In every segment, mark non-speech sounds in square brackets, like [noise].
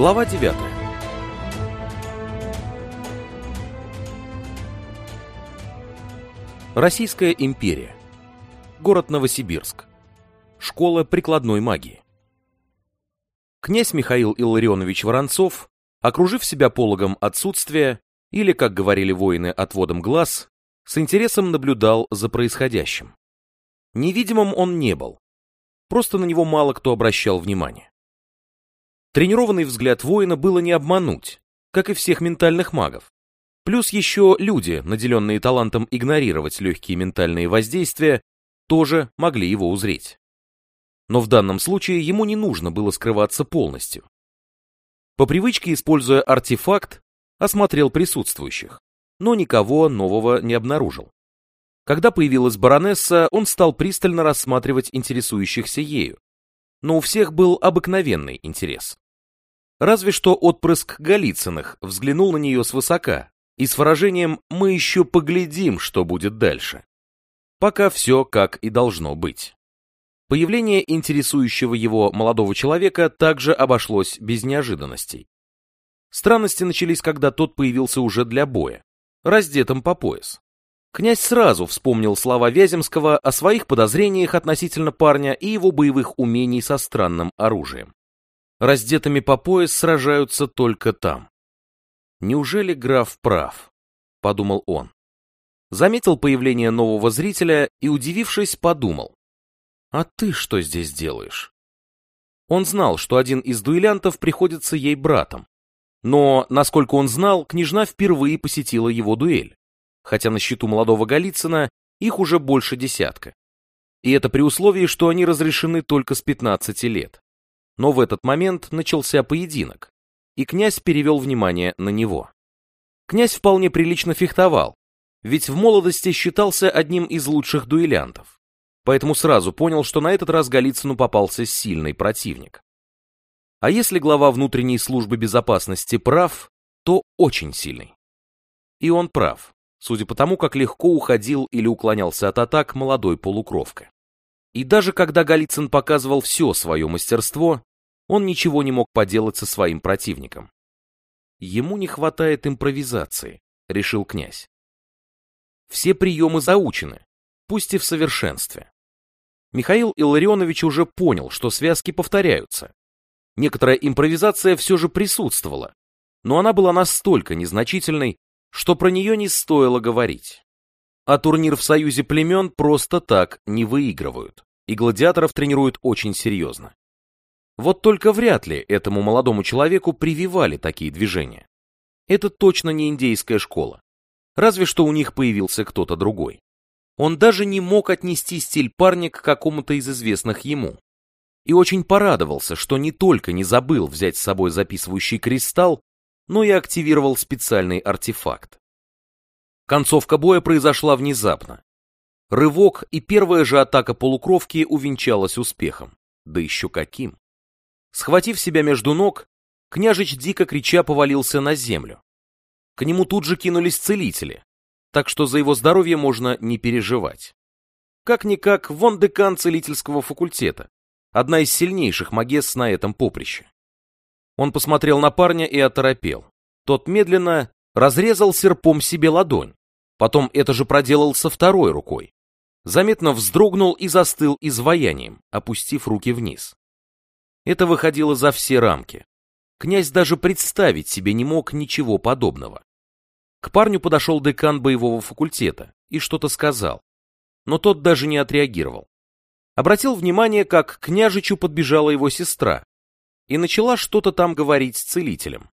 Глава 9 Российская империя. Город Новосибирск. Школа прикладной магии. Князь Михаил Илларионович Воронцов, окружив себя пологом отсутствия, или, как говорили воины, отводом глаз, с интересом наблюдал за происходящим. Невидимым он не был, просто на него мало кто обращал внимание. Тренированный взгляд воина было не обмануть, как и всех ментальных магов. Плюс еще люди, наделенные талантом игнорировать легкие ментальные воздействия, тоже могли его узреть. Но в данном случае ему не нужно было скрываться полностью. По привычке, используя артефакт, осмотрел присутствующих, но никого нового не обнаружил. Когда появилась баронесса, он стал пристально рассматривать интересующихся ею. Но у всех был обыкновенный интерес. Разве что отпрыск Голицыных взглянул на нее свысока и с выражением «мы еще поглядим, что будет дальше». Пока все как и должно быть. Появление интересующего его молодого человека также обошлось без неожиданностей. Странности начались, когда тот появился уже для боя, раздетым по пояс. Князь сразу вспомнил слова Вяземского о своих подозрениях относительно парня и его боевых умений со странным оружием. Раздетыми по пояс сражаются только там. Неужели граф прав? Подумал он. Заметил появление нового зрителя и, удивившись, подумал. А ты что здесь делаешь? Он знал, что один из дуэлянтов приходится ей братом. Но, насколько он знал, княжна впервые посетила его дуэль хотя на счету молодого Голицына их уже больше десятка. И это при условии, что они разрешены только с 15 лет. Но в этот момент начался поединок, и князь перевел внимание на него. Князь вполне прилично фехтовал, ведь в молодости считался одним из лучших дуэлянтов, поэтому сразу понял, что на этот раз Голицыну попался сильный противник. А если глава внутренней службы безопасности прав, то очень сильный. И он прав судя по тому, как легко уходил или уклонялся от атак молодой полукровка. И даже когда Голицын показывал все свое мастерство, он ничего не мог поделать со своим противником. Ему не хватает импровизации, решил князь. Все приемы заучены, пусть и в совершенстве. Михаил Илларионович уже понял, что связки повторяются. Некоторая импровизация все же присутствовала, но она была настолько незначительной, что про нее не стоило говорить. А турнир в Союзе племен просто так не выигрывают, и гладиаторов тренируют очень серьезно. Вот только вряд ли этому молодому человеку прививали такие движения. Это точно не индейская школа. Разве что у них появился кто-то другой. Он даже не мог отнести стиль парня к какому-то из известных ему. И очень порадовался, что не только не забыл взять с собой записывающий кристалл, но и активировал специальный артефакт. Концовка боя произошла внезапно. Рывок и первая же атака полукровки увенчалась успехом. Да еще каким. Схватив себя между ног, княжич дико крича повалился на землю. К нему тут же кинулись целители, так что за его здоровье можно не переживать. Как-никак, вон декан целительского факультета, одна из сильнейших магесс на этом поприще. Он посмотрел на парня и оторопел. Тот медленно разрезал серпом себе ладонь. Потом это же проделал со второй рукой. Заметно вздрогнул и застыл изваянием, опустив руки вниз. Это выходило за все рамки. Князь даже представить себе не мог ничего подобного. К парню подошел декан боевого факультета и что-то сказал, но тот даже не отреагировал. Обратил внимание, как к княжичу подбежала его сестра, и начала что-то там говорить с целителем.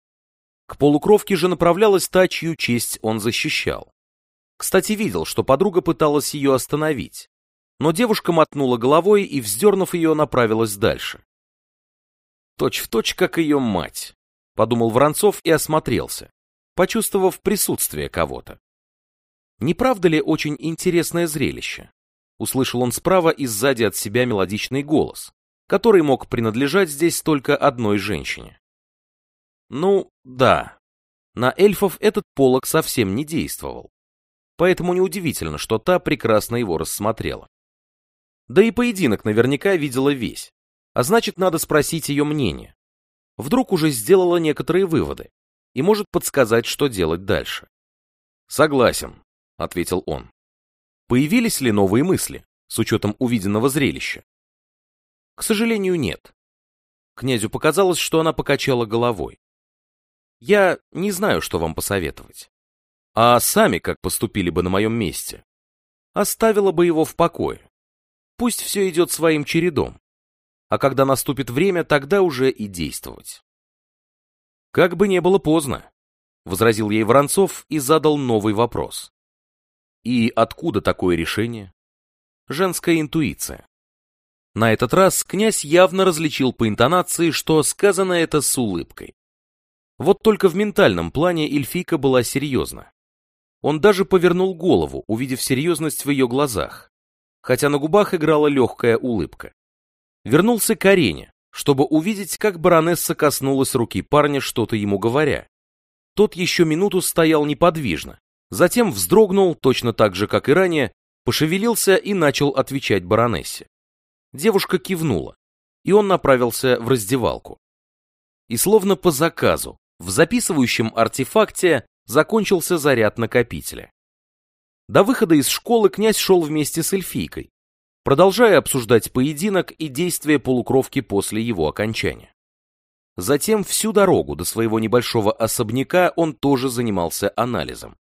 К полукровке же направлялась та, чью честь он защищал. Кстати, видел, что подруга пыталась ее остановить, но девушка мотнула головой и, вздернув ее, направилась дальше. Точь в точь, как ее мать, подумал Воронцов и осмотрелся, почувствовав присутствие кого-то. Не правда ли очень интересное зрелище? Услышал он справа и сзади от себя мелодичный голос, который мог принадлежать здесь только одной женщине. Ну, да. На эльфов этот полог совсем не действовал. Поэтому неудивительно, что та прекрасно его рассмотрела. Да и поединок наверняка видела весь. А значит, надо спросить ее мнение. вдруг уже сделала некоторые выводы и может подсказать, что делать дальше. «Согласен», — ответил он. «Появились ли новые мысли, с учетом увиденного зрелища?» «К сожалению, нет». Князю показалось, что она покачала головой. «Я не знаю, что вам посоветовать. А сами как поступили бы на моем месте? Оставила бы его в покое. Пусть все идет своим чередом. А когда наступит время, тогда уже и действовать. Как бы не было поздно, возразил ей Воронцов и задал новый вопрос. И откуда такое решение? Женская интуиция. На этот раз князь явно различил по интонации, что сказано это с улыбкой. Вот только в ментальном плане эльфийка была серьезна. Он даже повернул голову, увидев серьезность в ее глазах, хотя на губах играла легкая улыбка. Вернулся к арене, чтобы увидеть, как баронесса коснулась руки парня, что-то ему говоря. Тот еще минуту стоял неподвижно, затем вздрогнул, точно так же, как и ранее, пошевелился и начал отвечать баронессе. Девушка кивнула, и он направился в раздевалку. И словно по заказу, в записывающем артефакте закончился заряд накопителя. До выхода из школы князь шел вместе с эльфийкой, продолжая обсуждать поединок и действия полукровки после его окончания. Затем всю дорогу до своего небольшого особняка он тоже занимался анализом.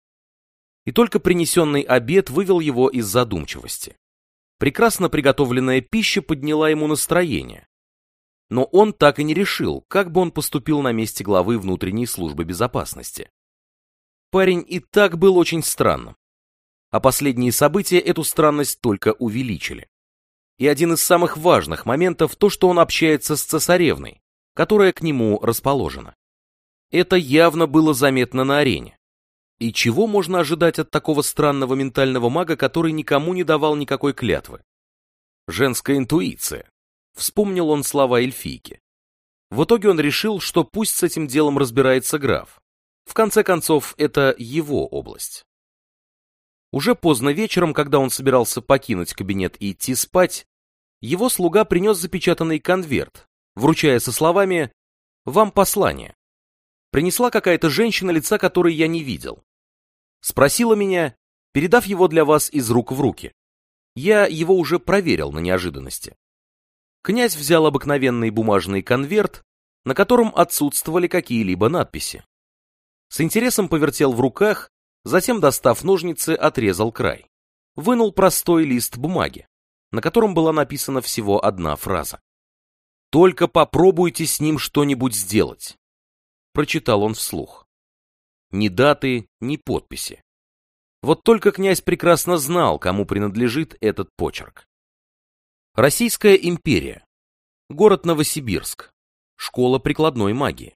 И только принесенный обед вывел его из задумчивости. Прекрасно приготовленная пища подняла ему настроение. Но он так и не решил, как бы он поступил на месте главы внутренней службы безопасности. Парень и так был очень странным. А последние события эту странность только увеличили. И один из самых важных моментов то, что он общается с цесаревной, которая к нему расположена. Это явно было заметно на арене. И чего можно ожидать от такого странного ментального мага, который никому не давал никакой клятвы? Женская интуиция. Вспомнил он слова эльфийки. В итоге он решил, что пусть с этим делом разбирается граф. В конце концов, это его область. Уже поздно вечером, когда он собирался покинуть кабинет и идти спать, его слуга принес запечатанный конверт, вручая со словами «Вам послание». Принесла какая-то женщина, лица которой я не видел. Спросила меня, передав его для вас из рук в руки. Я его уже проверил на неожиданности. Князь взял обыкновенный бумажный конверт, на котором отсутствовали какие-либо надписи. С интересом повертел в руках, затем, достав ножницы, отрезал край. Вынул простой лист бумаги, на котором была написана всего одна фраза. «Только попробуйте с ним что-нибудь сделать», — прочитал он вслух. Ни даты, ни подписи. Вот только князь прекрасно знал, кому принадлежит этот почерк. Российская империя. Город Новосибирск. Школа прикладной магии.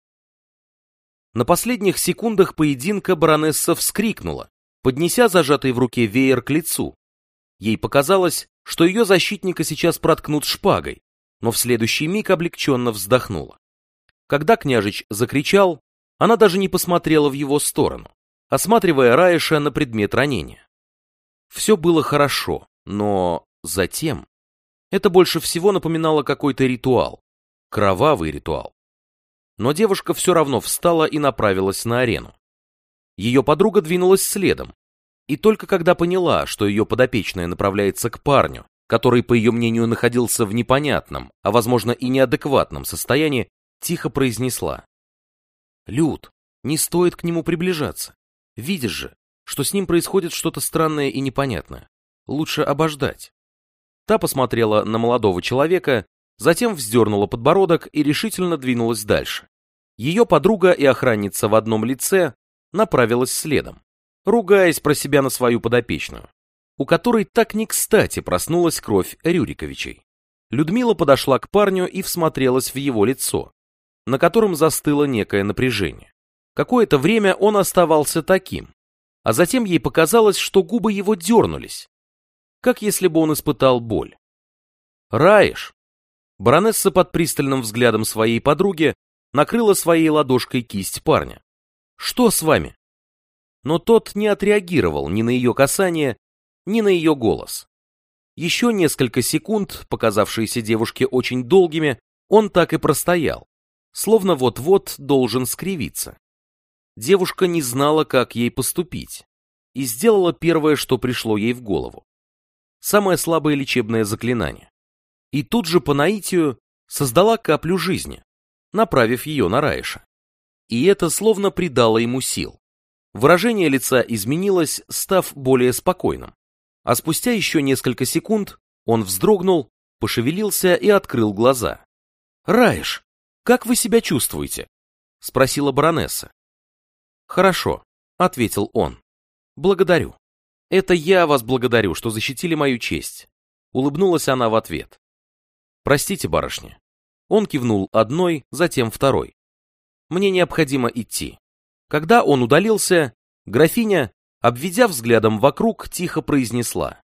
На последних секундах поединка баронесса вскрикнула, поднеся зажатый в руке веер к лицу. Ей показалось, что ее защитника сейчас проткнут шпагой, но в следующий миг облегченно вздохнула. Когда княжич закричал, она даже не посмотрела в его сторону, осматривая Раиша на предмет ранения. Все было хорошо, но затем... Это больше всего напоминало какой-то ритуал, кровавый ритуал но девушка все равно встала и направилась на арену. Ее подруга двинулась следом, и только когда поняла, что ее подопечная направляется к парню, который, по ее мнению, находился в непонятном, а возможно и неадекватном состоянии, тихо произнесла. «Люд, не стоит к нему приближаться. Видишь же, что с ним происходит что-то странное и непонятное. Лучше обождать». Та посмотрела на молодого человека, затем вздернула подбородок и решительно двинулась дальше. Ее подруга и охранница в одном лице направилась следом, ругаясь про себя на свою подопечную, у которой так не кстати проснулась кровь Рюриковичей. Людмила подошла к парню и всмотрелась в его лицо, на котором застыло некое напряжение. Какое-то время он оставался таким, а затем ей показалось, что губы его дернулись, как если бы он испытал боль. «Раиш!» Баронесса под пристальным взглядом своей подруги накрыла своей ладошкой кисть парня. «Что с вами?» Но тот не отреагировал ни на ее касание, ни на ее голос. Еще несколько секунд, показавшиеся девушке очень долгими, он так и простоял, словно вот-вот должен скривиться. Девушка не знала, как ей поступить, и сделала первое, что пришло ей в голову. Самое слабое лечебное заклинание. И тут же по наитию создала каплю жизни, направив ее на Раиша. И это словно придало ему сил. Выражение лица изменилось, став более спокойным. А спустя еще несколько секунд он вздрогнул, пошевелился и открыл глаза. «Раиш, как вы себя чувствуете?» — спросила баронесса. «Хорошо», — ответил он. «Благодарю. Это я вас благодарю, что защитили мою честь». Улыбнулась она в ответ. «Простите, барышня». Он кивнул одной, затем второй. «Мне необходимо идти». Когда он удалился, графиня, обведя взглядом вокруг, тихо произнесла.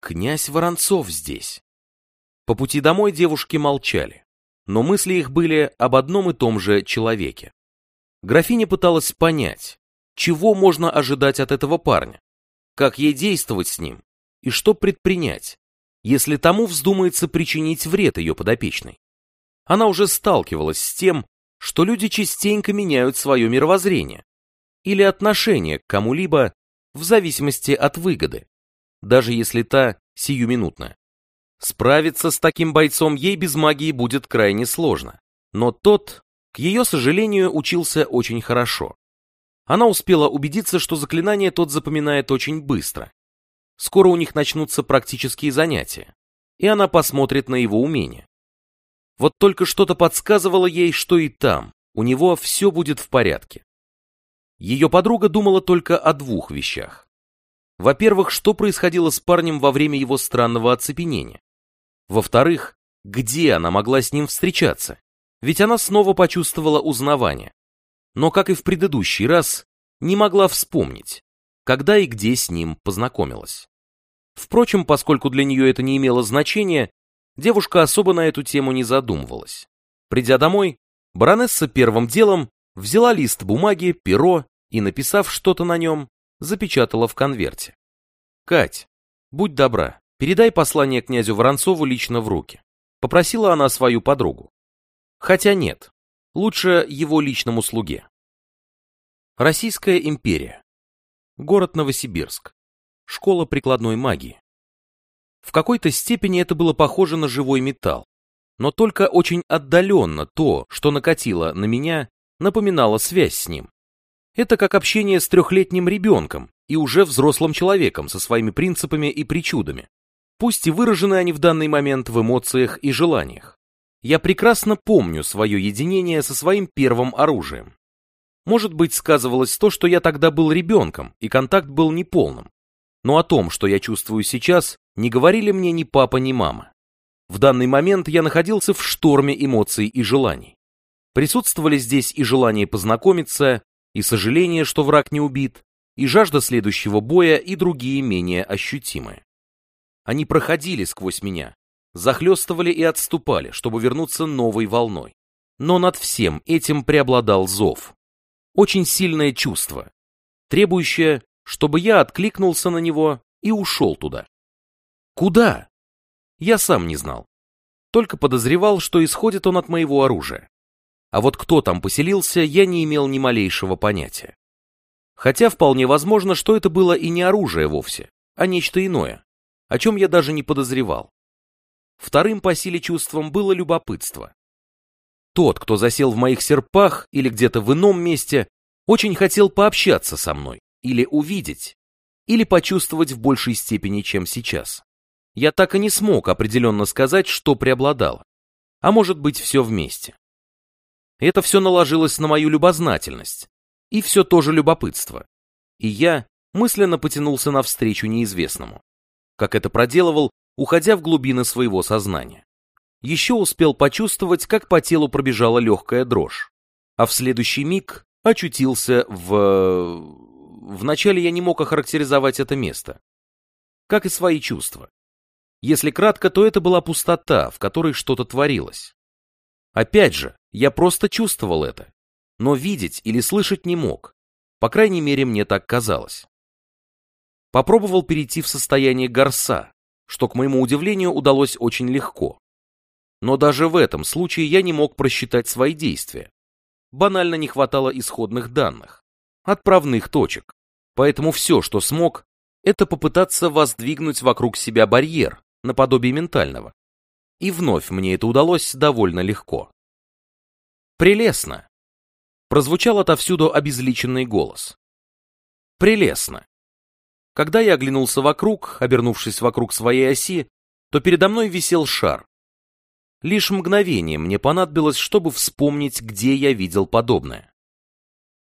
«Князь Воронцов здесь». По пути домой девушки молчали, но мысли их были об одном и том же человеке. Графиня пыталась понять, чего можно ожидать от этого парня, как ей действовать с ним и что предпринять, если тому вздумается причинить вред ее подопечной. Она уже сталкивалась с тем, что люди частенько меняют свое мировоззрение или отношение к кому-либо в зависимости от выгоды, даже если та сиюминутная. Справиться с таким бойцом ей без магии будет крайне сложно, но тот, к ее сожалению, учился очень хорошо. Она успела убедиться, что заклинание тот запоминает очень быстро. Скоро у них начнутся практические занятия, и она посмотрит на его умения. Вот только что-то подсказывало ей, что и там, у него все будет в порядке. Ее подруга думала только о двух вещах. Во-первых, что происходило с парнем во время его странного оцепенения. Во-вторых, где она могла с ним встречаться? Ведь она снова почувствовала узнавание. Но, как и в предыдущий раз, не могла вспомнить, когда и где с ним познакомилась. Впрочем, поскольку для нее это не имело значения, девушка особо на эту тему не задумывалась. Придя домой, баронесса первым делом взяла лист бумаги, перо и, написав что-то на нем, запечатала в конверте. «Кать, будь добра, передай послание князю Воронцову лично в руки», попросила она свою подругу. Хотя нет, лучше его личному слуге. Российская империя. Город Новосибирск. Школа прикладной магии. В какой-то степени это было похоже на живой металл, но только очень отдаленно то, что накатило на меня, напоминало связь с ним. Это как общение с трехлетним ребенком и уже взрослым человеком со своими принципами и причудами, пусть и выражены они в данный момент в эмоциях и желаниях. Я прекрасно помню свое единение со своим первым оружием. Может быть, сказывалось то, что я тогда был ребенком, и контакт был неполным. Но о том, что я чувствую сейчас, не говорили мне ни папа, ни мама. В данный момент я находился в шторме эмоций и желаний. Присутствовали здесь и желание познакомиться, и сожаление, что враг не убит, и жажда следующего боя, и другие менее ощутимые. Они проходили сквозь меня, захлестывали и отступали, чтобы вернуться новой волной. Но над всем этим преобладал зов. Очень сильное чувство, требующее чтобы я откликнулся на него и ушел туда. Куда? Я сам не знал. Только подозревал, что исходит он от моего оружия. А вот кто там поселился, я не имел ни малейшего понятия. Хотя вполне возможно, что это было и не оружие вовсе, а нечто иное, о чем я даже не подозревал. Вторым по силе чувством было любопытство. Тот, кто засел в моих серпах или где-то в ином месте, очень хотел пообщаться со мной, или увидеть, или почувствовать в большей степени, чем сейчас. Я так и не смог определенно сказать, что преобладало. А может быть, все вместе. Это все наложилось на мою любознательность. И все тоже любопытство. И я мысленно потянулся навстречу неизвестному. Как это проделывал, уходя в глубины своего сознания. Еще успел почувствовать, как по телу пробежала легкая дрожь. А в следующий миг очутился в... Вначале я не мог охарактеризовать это место. Как и свои чувства. Если кратко, то это была пустота, в которой что-то творилось. Опять же, я просто чувствовал это, но видеть или слышать не мог. По крайней мере, мне так казалось. Попробовал перейти в состояние горса, что, к моему удивлению, удалось очень легко. Но даже в этом случае я не мог просчитать свои действия. Банально не хватало исходных данных, отправных точек. Поэтому все, что смог, это попытаться воздвигнуть вокруг себя барьер, наподобие ментального. И вновь мне это удалось довольно легко. «Прелестно!» Прозвучал отовсюду обезличенный голос. «Прелестно!» Когда я оглянулся вокруг, обернувшись вокруг своей оси, то передо мной висел шар. Лишь мгновение мне понадобилось, чтобы вспомнить, где я видел подобное.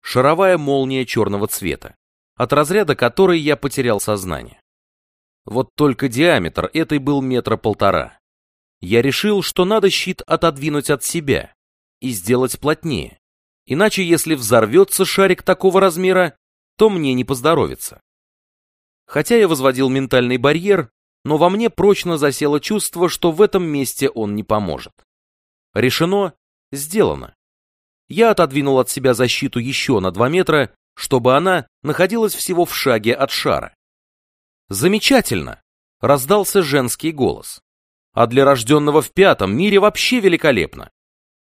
Шаровая молния черного цвета, от разряда которой я потерял сознание. Вот только диаметр этой был метра полтора. Я решил, что надо щит отодвинуть от себя и сделать плотнее. Иначе, если взорвется шарик такого размера, то мне не поздоровится. Хотя я возводил ментальный барьер, но во мне прочно засело чувство, что в этом месте он не поможет. Решено, сделано. Я отодвинул от себя защиту еще на два метра, чтобы она находилась всего в шаге от шара. Замечательно! Раздался женский голос. А для рожденного в пятом мире вообще великолепно.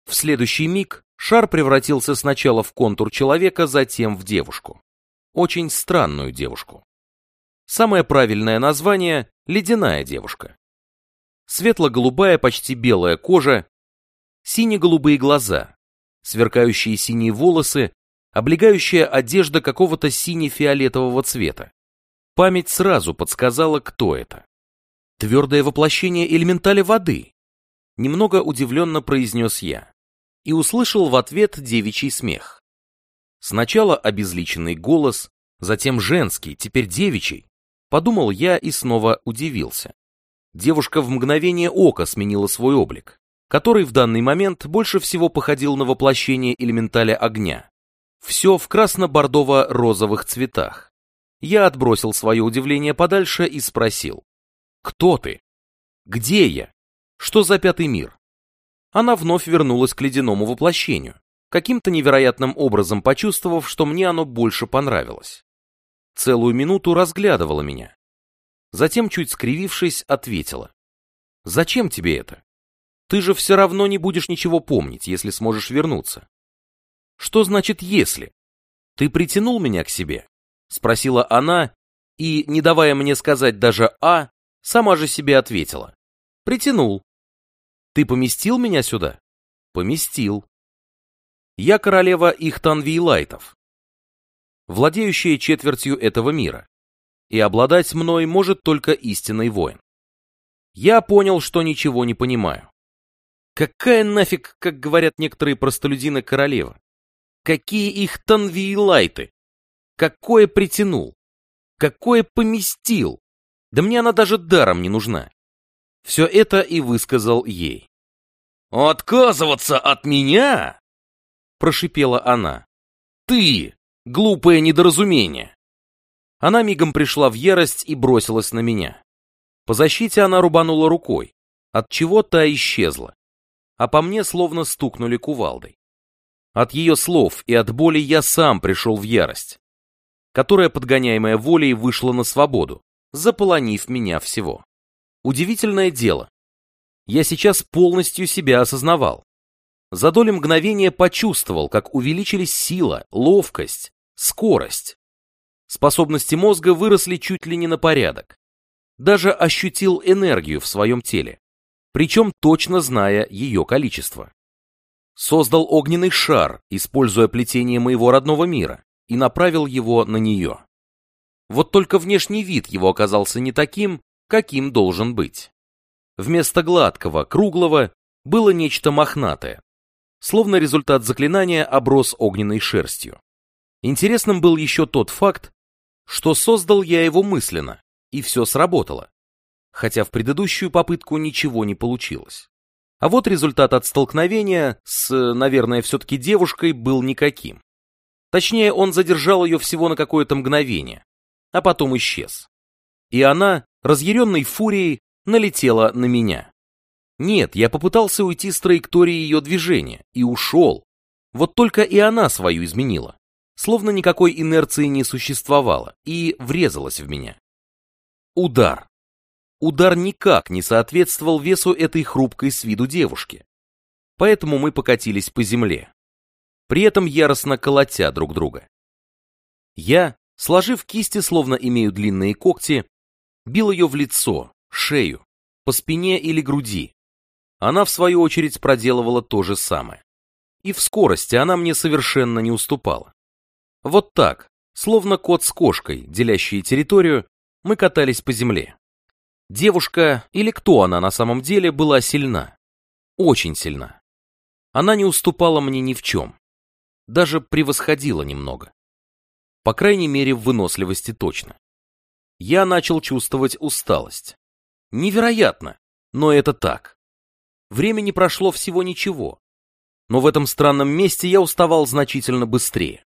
В следующий миг шар превратился сначала в контур человека, затем в девушку. Очень странную девушку. Самое правильное название – ледяная девушка. Светло-голубая, почти белая кожа, сине-голубые глаза, сверкающие синие волосы, облегающая одежда какого-то сине-фиолетового цвета. Память сразу подсказала, кто это. Твердое воплощение элементали воды. Немного удивленно произнес я. И услышал в ответ девичий смех. Сначала обезличенный голос, затем женский, теперь девичий. Подумал я и снова удивился. Девушка в мгновение ока сменила свой облик, который в данный момент больше всего походил на воплощение элементаля огня. Все в красно-бордово-розовых цветах. Я отбросил свое удивление подальше и спросил. «Кто ты? Где я? Что за пятый мир?» Она вновь вернулась к ледяному воплощению, каким-то невероятным образом почувствовав, что мне оно больше понравилось целую минуту разглядывала меня. Затем, чуть скривившись, ответила. «Зачем тебе это? Ты же все равно не будешь ничего помнить, если сможешь вернуться». «Что значит «если»? Ты притянул меня к себе?» Спросила она, и, не давая мне сказать даже «а», сама же себе ответила. «Притянул». «Ты поместил меня сюда?» «Поместил». Я королева Ихтанвийлайтов, владеющая четвертью этого мира, и обладать мной может только истинный воин. Я понял, что ничего не понимаю. Какая нафиг, как говорят некоторые простолюдины, королева? Какие их танвиилайты? Какое притянул? Какое поместил? Да мне она даже даром не нужна. Все это и высказал ей. «Отказываться от меня?» Прошипела она. «Ты, Глупое недоразумение. Она мигом пришла в ярость и бросилась на меня. По защите она рубанула рукой, от чего та исчезла. А по мне словно стукнули кувалдой. От ее слов и от боли я сам пришел в ярость, которая, подгоняемая волей, вышла на свободу, заполонив меня всего. Удивительное дело. Я сейчас полностью себя осознавал. За доли мгновения почувствовал, как увеличились сила, ловкость, Скорость. Способности мозга выросли чуть ли не на порядок. Даже ощутил энергию в своем теле, причем точно зная ее количество. Создал огненный шар, используя плетение моего родного мира, и направил его на нее. Вот только внешний вид его оказался не таким, каким должен быть. Вместо гладкого, круглого, было нечто мохнатое, словно результат заклинания оброс огненной шерстью. Интересным был еще тот факт, что создал я его мысленно, и все сработало. Хотя в предыдущую попытку ничего не получилось. А вот результат от столкновения с, наверное, все-таки девушкой был никаким. Точнее, он задержал ее всего на какое-то мгновение, а потом исчез. И она, разъяренной фурией, налетела на меня. Нет, я попытался уйти с траектории ее движения и ушел. Вот только и она свою изменила словно никакой инерции не существовало, и врезалась в меня. Удар. удар никак не соответствовал весу этой хрупкой с виду девушки. Поэтому мы покатились по земле, при этом яростно колотя друг друга. Я, сложив кисти, словно имею длинные когти, бил ее в лицо, шею, по спине или груди. Она, в свою очередь, проделывала то же самое. И в скорости она мне совершенно не уступала. Вот так, словно кот с кошкой, делящие территорию, мы катались по земле. Девушка, или кто она на самом деле, была сильна. Очень сильна. Она не уступала мне ни в чем. Даже превосходила немного. По крайней мере, в выносливости точно. Я начал чувствовать усталость. Невероятно, но это так. Времени прошло всего ничего. Но в этом странном месте я уставал значительно быстрее.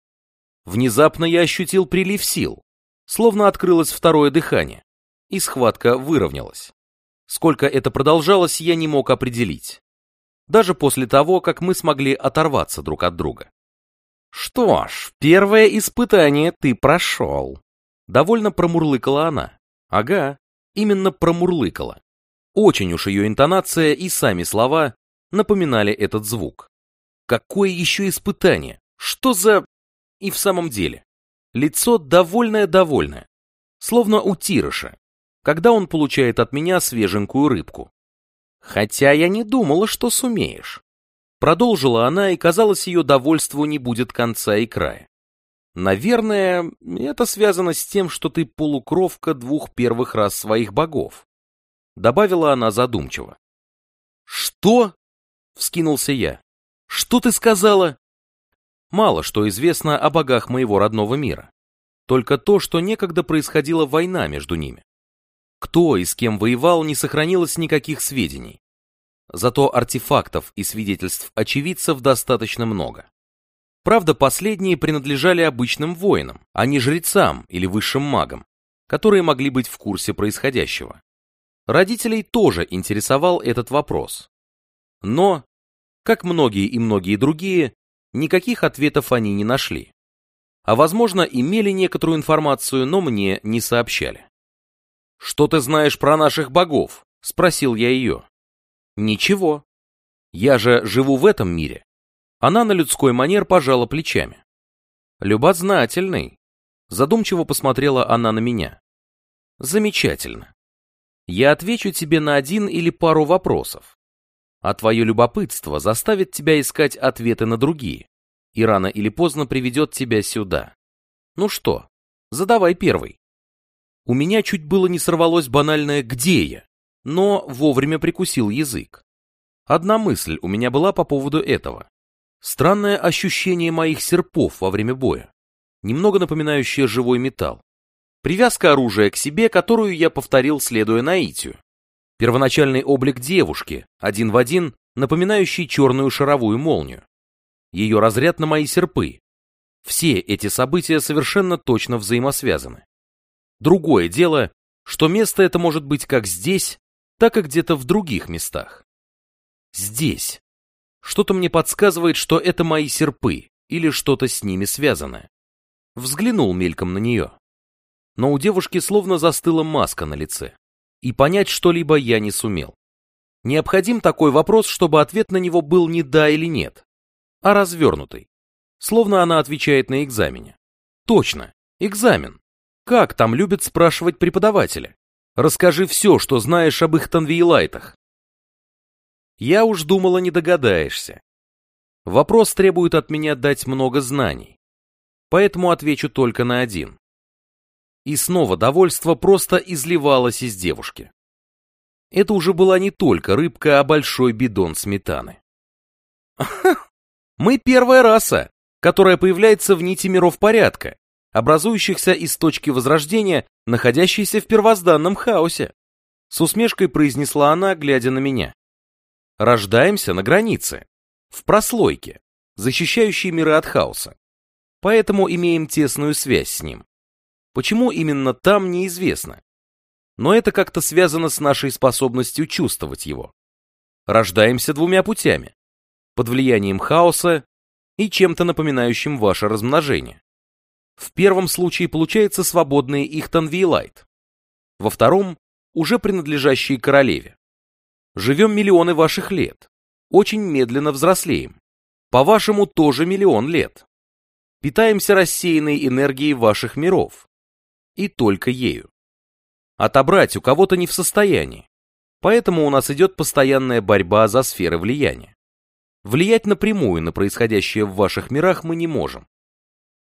Внезапно я ощутил прилив сил, словно открылось второе дыхание, и схватка выровнялась. Сколько это продолжалось, я не мог определить. Даже после того, как мы смогли оторваться друг от друга. «Что ж, первое испытание ты прошел», — довольно промурлыкала она. «Ага, именно промурлыкала. Очень уж ее интонация и сами слова напоминали этот звук. Какое еще испытание? Что за... И в самом деле, лицо довольное-довольное, словно у Тирыша, когда он получает от меня свеженькую рыбку. Хотя я не думала, что сумеешь. Продолжила она, и казалось, ее довольству не будет конца и края. Наверное, это связано с тем, что ты полукровка двух первых раз своих богов. Добавила она задумчиво. Что? Вскинулся я. Что ты сказала? Мало что известно о богах моего родного мира. Только то, что некогда происходила война между ними. Кто и с кем воевал, не сохранилось никаких сведений. Зато артефактов и свидетельств очевидцев достаточно много. Правда, последние принадлежали обычным воинам, а не жрецам или высшим магам, которые могли быть в курсе происходящего. Родителей тоже интересовал этот вопрос. Но, как многие и многие другие, никаких ответов они не нашли. А возможно, имели некоторую информацию, но мне не сообщали. «Что ты знаешь про наших богов?» — спросил я ее. «Ничего. Я же живу в этом мире, она на людской манер пожала плечами. «Любознательный», — задумчиво посмотрела она на меня. «Замечательно. Я отвечу тебе на один или пару вопросов, а твое любопытство заставит тебя искать ответы на другие, и рано или поздно приведет тебя сюда. Ну что, задавай первый». У меня чуть было не сорвалось банальное «где я?», но вовремя прикусил язык. Одна мысль у меня была по поводу этого. Странное ощущение моих серпов во время боя, немного напоминающее живой металл. Привязка оружия к себе, которую я повторил, следуя наитию. Первоначальный облик девушки, один в один, напоминающий черную шаровую молнию. Ее разряд на мои серпы. Все эти события совершенно точно взаимосвязаны. Другое дело, что место это может быть как здесь, так и где-то в других местах. Здесь. Что-то мне подсказывает, что это мои серпы или что-то с ними связанное. Взглянул мельком на нее. Но у девушки словно застыла маска на лице. И понять что-либо я не сумел. Необходим такой вопрос, чтобы ответ на него был не да или нет, а развернутый. Словно она отвечает на экзамене. Точно, экзамен. Как там любят спрашивать преподаватели? Расскажи все, что знаешь об их танвиелайтах. Я уж думала, не догадаешься. Вопрос требует от меня дать много знаний. Поэтому отвечу только на один. И снова довольство просто изливалось из девушки. Это уже была не только рыбка, а большой бидон сметаны. [laughs] Мы первая раса, которая появляется в нити миров порядка, образующихся из точки возрождения, находящейся в первозданном хаосе. С усмешкой произнесла она, глядя на меня. Рождаемся на границе, в прослойке, защищающей миры от хаоса. Поэтому имеем тесную связь с ним. Почему именно там, неизвестно. Но это как-то связано с нашей способностью чувствовать его. Рождаемся двумя путями. Под влиянием хаоса и чем-то напоминающим ваше размножение. В первом случае получается свободный их Танвейлайт. Во втором уже принадлежащие королеве. Живем миллионы ваших лет. Очень медленно взрослеем. По-вашему, тоже миллион лет. Питаемся рассеянной энергией ваших миров. И только ею. Отобрать у кого-то не в состоянии. Поэтому у нас идет постоянная борьба за сферы влияния. Влиять напрямую на происходящее в ваших мирах мы не можем.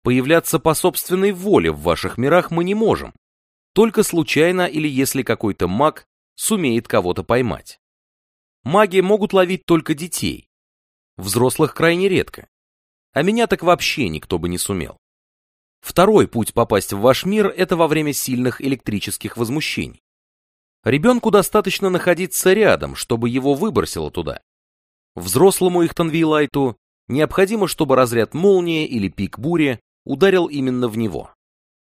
Появляться по собственной воле в ваших мирах мы не можем. Только случайно или если какой-то маг сумеет кого-то поймать. Маги могут ловить только детей. Взрослых крайне редко. А меня так вообще никто бы не сумел. Второй путь попасть в ваш мир – это во время сильных электрических возмущений. Ребенку достаточно находиться рядом, чтобы его выбросило туда. Взрослому их Танвилайту необходимо, чтобы разряд молнии или пик бури ударил именно в него.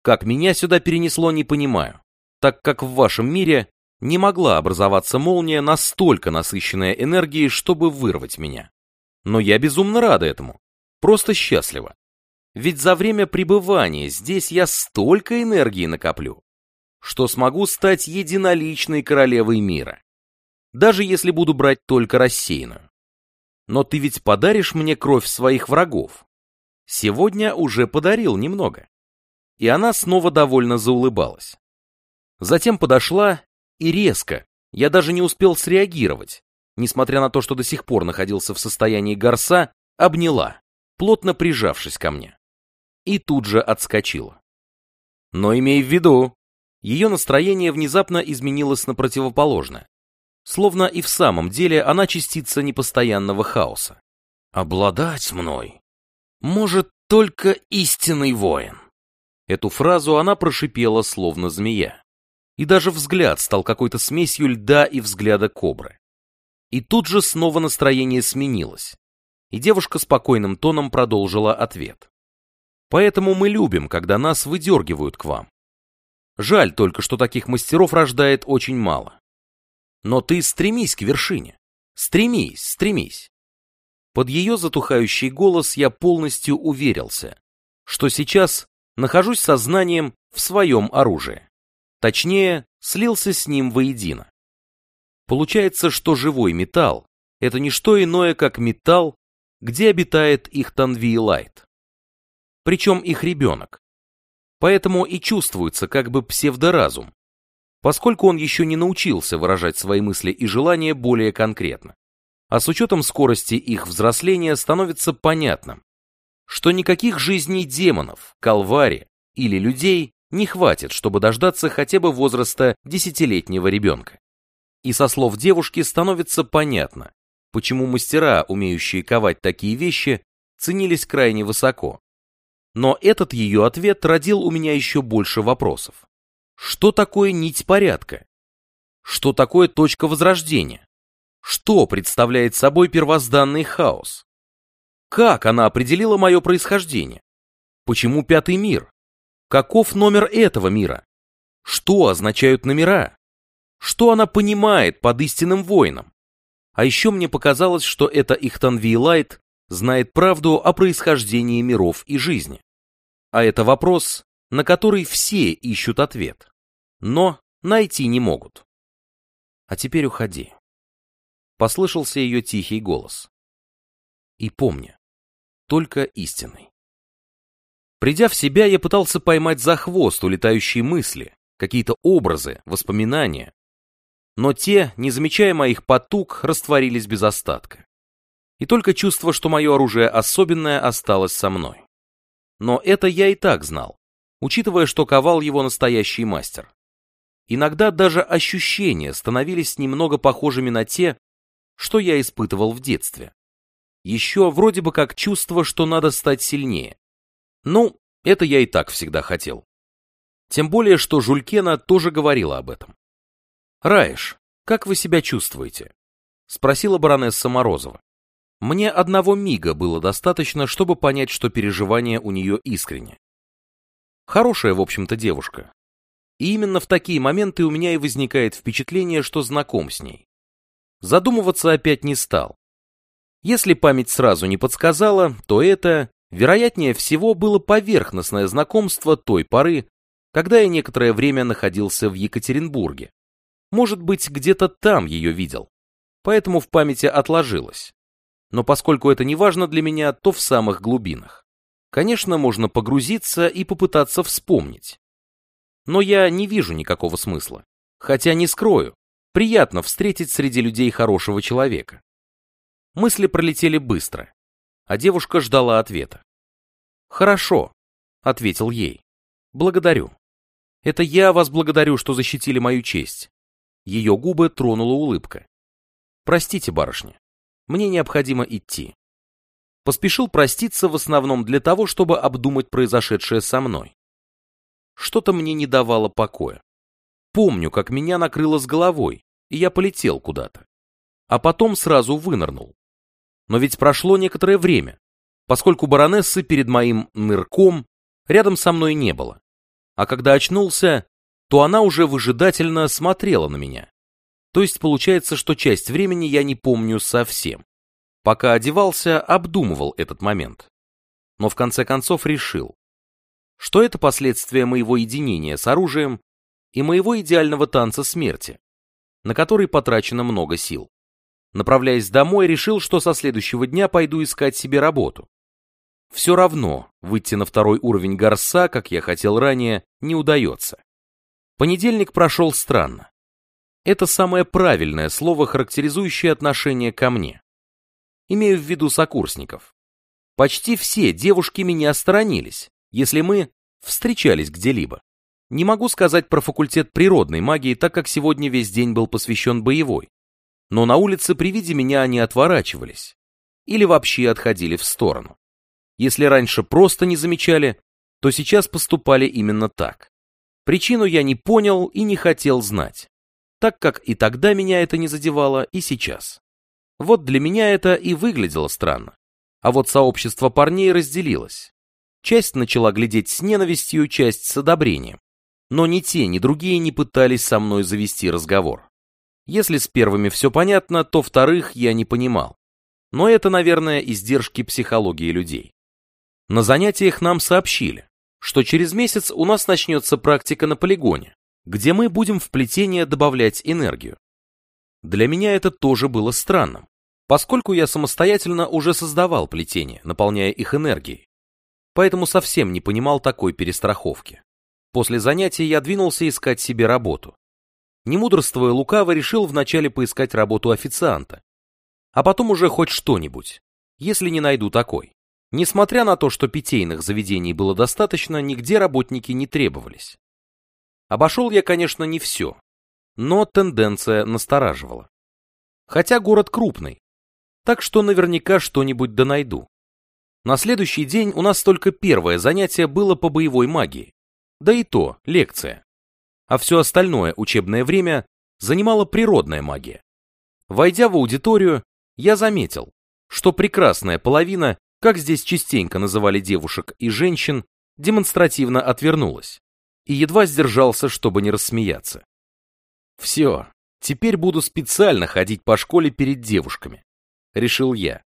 Как меня сюда перенесло, не понимаю, так как в вашем мире не могла образоваться молния настолько насыщенная энергией, чтобы вырвать меня. Но я безумно рада этому, просто счастлива. Ведь за время пребывания здесь я столько энергии накоплю, что смогу стать единоличной королевой мира. Даже если буду брать только рассеянную. Но ты ведь подаришь мне кровь своих врагов. Сегодня уже подарил немного. И она снова довольно заулыбалась. Затем подошла и резко, я даже не успел среагировать, несмотря на то, что до сих пор находился в состоянии горса, обняла, плотно прижавшись ко мне. И тут же отскочила. Но имей в виду, ее настроение внезапно изменилось на противоположное. Словно и в самом деле она частица непостоянного хаоса. «Обладать мной может только истинный воин». Эту фразу она прошипела, словно змея. И даже взгляд стал какой-то смесью льда и взгляда кобры. И тут же снова настроение сменилось, и девушка спокойным тоном продолжила ответ. «Поэтому мы любим, когда нас выдергивают к вам. Жаль только, что таких мастеров рождает очень мало. Но ты стремись к вершине. Стремись, стремись. Под ее затухающий голос я полностью уверился, что сейчас нахожусь сознанием в своем оружии. Точнее, слился с ним воедино. Получается, что живой металл — это не что иное, как металл, где обитает их Танви Лайт. Причем их ребенок. Поэтому и чувствуется как бы псевдоразум, поскольку он еще не научился выражать свои мысли и желания более конкретно. А с учетом скорости их взросления становится понятным, что никаких жизней демонов, колвари или людей не хватит, чтобы дождаться хотя бы возраста десятилетнего ребенка. И со слов девушки становится понятно, почему мастера, умеющие ковать такие вещи, ценились крайне высоко. Но этот ее ответ родил у меня еще больше вопросов. Что такое нить порядка? Что такое точка возрождения? Что представляет собой первозданный хаос? Как она определила мое происхождение? Почему пятый мир? Каков номер этого мира? Что означают номера? Что она понимает под истинным воином? А еще мне показалось, что это Ихтанви Лайт знает правду о происхождении миров и жизни. А это вопрос, на который все ищут ответ, но найти не могут. А теперь уходи. Послышался ее тихий голос. И помни, только истинный. Придя в себя, я пытался поймать за хвост улетающие мысли, какие-то образы, воспоминания. Но те, не замечая моих потуг, растворились без остатка. И только чувство, что мое оружие особенное, осталось со мной. Но это я и так знал учитывая, что ковал его настоящий мастер. Иногда даже ощущения становились немного похожими на те, что я испытывал в детстве. Еще вроде бы как чувство, что надо стать сильнее. Ну, это я и так всегда хотел. Тем более, что Жулькена тоже говорила об этом. «Раиш, как вы себя чувствуете?» — спросила баронесса Морозова. Мне одного мига было достаточно, чтобы понять, что переживания у нее искренне. Хорошая, в общем-то, девушка. И именно в такие моменты у меня и возникает впечатление, что знаком с ней. Задумываться опять не стал. Если память сразу не подсказала, то это, вероятнее всего, было поверхностное знакомство той поры, когда я некоторое время находился в Екатеринбурге. Может быть, где-то там ее видел. Поэтому в памяти отложилось. Но поскольку это не важно для меня, то в самых глубинах. Конечно, можно погрузиться и попытаться вспомнить. Но я не вижу никакого смысла. Хотя не скрою, приятно встретить среди людей хорошего человека. Мысли пролетели быстро, а девушка ждала ответа. «Хорошо», — ответил ей. «Благодарю. Это я вас благодарю, что защитили мою честь». Ее губы тронула улыбка. «Простите, барышня, мне необходимо идти». Поспешил проститься в основном для того, чтобы обдумать произошедшее со мной. Что-то мне не давало покоя. Помню, как меня накрыло с головой, и я полетел куда-то. А потом сразу вынырнул. Но ведь прошло некоторое время, поскольку баронессы перед моим нырком рядом со мной не было. А когда очнулся, то она уже выжидательно смотрела на меня. То есть получается, что часть времени я не помню совсем. Пока одевался, обдумывал этот момент. Но в конце концов решил, что это последствия моего единения с оружием и моего идеального танца смерти, на который потрачено много сил. Направляясь домой, решил, что со следующего дня пойду искать себе работу. Все равно выйти на второй уровень горса, как я хотел ранее, не удается. Понедельник прошел странно. Это самое правильное слово, характеризующее отношение ко мне. Имею в виду сокурсников. Почти все девушки меня сторонились, если мы встречались где-либо. Не могу сказать про факультет природной магии, так как сегодня весь день был посвящен боевой. Но на улице при виде меня они отворачивались. Или вообще отходили в сторону. Если раньше просто не замечали, то сейчас поступали именно так. Причину я не понял и не хотел знать, так как и тогда меня это не задевало, и сейчас. Вот для меня это и выглядело странно. А вот сообщество парней разделилось. Часть начала глядеть с ненавистью, часть с одобрением. Но ни те, ни другие не пытались со мной завести разговор. Если с первыми все понятно, то вторых я не понимал. Но это, наверное, издержки психологии людей. На занятиях нам сообщили, что через месяц у нас начнется практика на полигоне, где мы будем в плетение добавлять энергию. Для меня это тоже было странным, поскольку я самостоятельно уже создавал плетения, наполняя их энергией поэтому совсем не понимал такой перестраховки. После занятий я двинулся искать себе работу. Не мудрствуя лукаво, решил вначале поискать работу официанта, а потом уже хоть что-нибудь, если не найду такой. Несмотря на то, что питейных заведений было достаточно, нигде работники не требовались. Обошел я, конечно, не все, но тенденция настораживала. Хотя город крупный, так что наверняка что-нибудь да найду. На следующий день у нас только первое занятие было по боевой магии. Да и то, лекция. А все остальное учебное время занимала природная магия. Войдя в аудиторию, я заметил, что прекрасная половина, как здесь частенько называли девушек и женщин, демонстративно отвернулась и едва сдержался, чтобы не рассмеяться. Все, теперь буду специально ходить по школе перед девушками, решил я.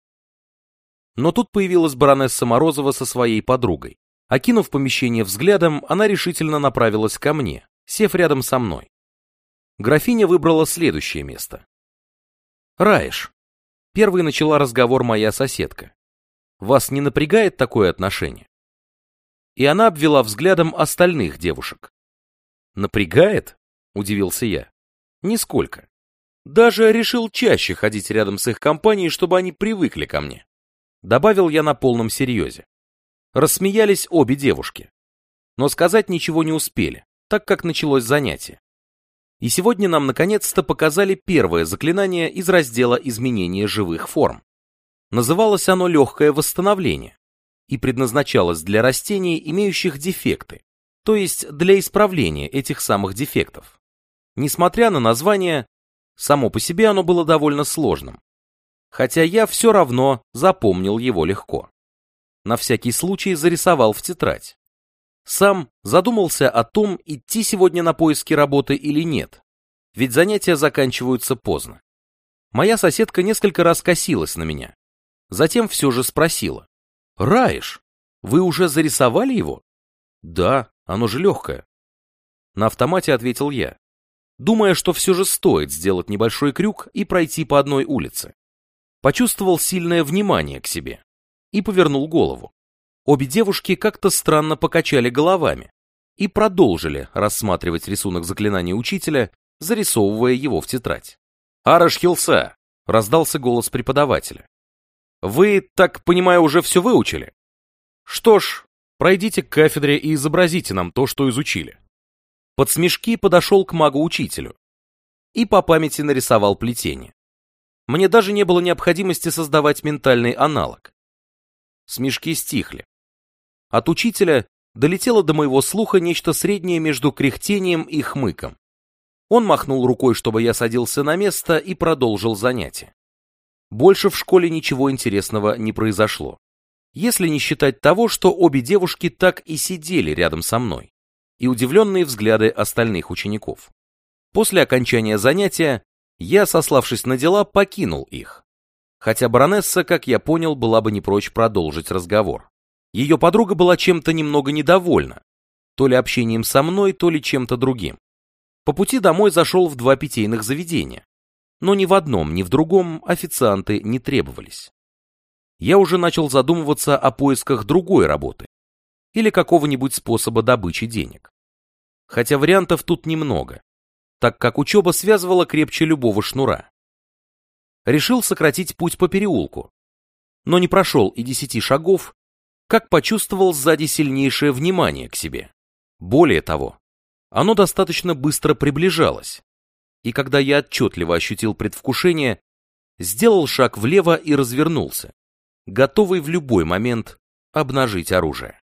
Но тут появилась баронесса Морозова со своей подругой. Окинув помещение взглядом, она решительно направилась ко мне, сев рядом со мной. Графиня выбрала следующее место. «Раиш», — первой начала разговор моя соседка, — «вас не напрягает такое отношение?» И она обвела взглядом остальных девушек. «Напрягает?» — удивился я. «Нисколько. Даже решил чаще ходить рядом с их компанией, чтобы они привыкли ко мне. Добавил я на полном серьезе. Рассмеялись обе девушки. Но сказать ничего не успели, так как началось занятие. И сегодня нам наконец-то показали первое заклинание из раздела изменения живых форм. Называлось оно «Легкое восстановление» и предназначалось для растений, имеющих дефекты, то есть для исправления этих самых дефектов. Несмотря на название, само по себе оно было довольно сложным, хотя я все равно запомнил его легко. На всякий случай зарисовал в тетрадь. Сам задумался о том, идти сегодня на поиски работы или нет, ведь занятия заканчиваются поздно. Моя соседка несколько раз косилась на меня, затем все же спросила. «Раиш, вы уже зарисовали его?» «Да, оно же легкое». На автомате ответил я. думая, что все же стоит сделать небольшой крюк и пройти по одной улице. Почувствовал сильное внимание к себе и повернул голову. Обе девушки как-то странно покачали головами и продолжили рассматривать рисунок заклинания учителя, зарисовывая его в тетрадь. «Араш Хилса!» — раздался голос преподавателя. «Вы, так понимаю, уже все выучили? Что ж, пройдите к кафедре и изобразите нам то, что изучили». Под смешки подошел к магу-учителю и по памяти нарисовал плетение. Мне даже не было необходимости создавать ментальный аналог. Смешки стихли. От учителя долетело до моего слуха нечто среднее между кряхтением и хмыком. Он махнул рукой, чтобы я садился на место и продолжил занятие. Больше в школе ничего интересного не произошло. Если не считать того, что обе девушки так и сидели рядом со мной, и удивленные взгляды остальных учеников. После окончания занятия я, сославшись на дела, покинул их. Хотя баронесса, как я понял, была бы не прочь продолжить разговор. Ее подруга была чем-то немного недовольна, то ли общением со мной, то ли чем-то другим. По пути домой зашел в два питейных заведения, но ни в одном, ни в другом официанты не требовались. Я уже начал задумываться о поисках другой работы или какого-нибудь способа добычи денег. Хотя вариантов тут немного, так как учеба связывала крепче любого шнура. Решил сократить путь по переулку, но не прошел и десяти шагов, как почувствовал сзади сильнейшее внимание к себе. Более того, оно достаточно быстро приближалось, и когда я отчетливо ощутил предвкушение, сделал шаг влево и развернулся, готовый в любой момент обнажить оружие.